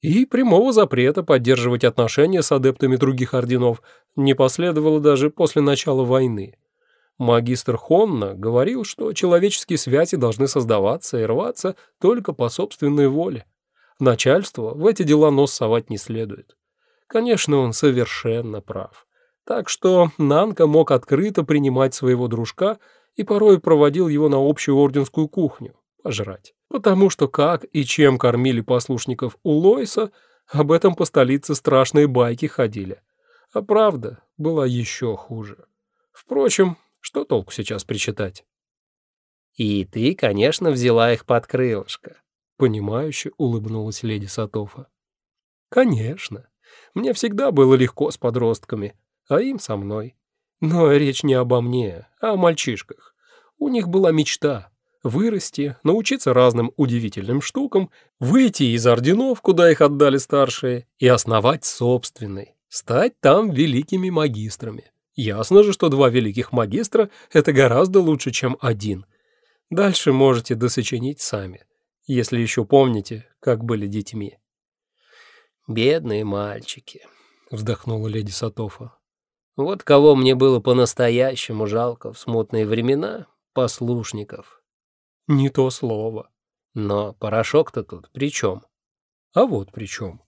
И прямого запрета поддерживать отношения с адептами других орденов не последовало даже после начала войны. Магистр Хонна говорил, что человеческие связи должны создаваться и рваться только по собственной воле. Начальство в эти дела нос совать не следует. Конечно, он совершенно прав. Так что Нанка мог открыто принимать своего дружка и порой проводил его на общую орденскую кухню пожрать. Потому что как и чем кормили послушников у Лойса, об этом по столице страшные байки ходили. А правда была еще хуже. Впрочем, что толку сейчас причитать? «И ты, конечно, взяла их под крылышко», — понимающе улыбнулась леди Сатофа. «Конечно. Мне всегда было легко с подростками, а им со мной. Но речь не обо мне, а о мальчишках. У них была мечта — вырасти, научиться разным удивительным штукам, выйти из орденов, куда их отдали старшие, и основать собственный, стать там великими магистрами. Ясно же, что два великих магистра — это гораздо лучше, чем один. Дальше можете досочинить сами, если еще помните, как были детьми. «Бедные мальчики», — вздохнула леди Сатофа. «Вот кого мне было по-настоящему жалко в смутные времена — послушников». «Не то слово». «Но порошок-то тут при чем?» «А вот при чем.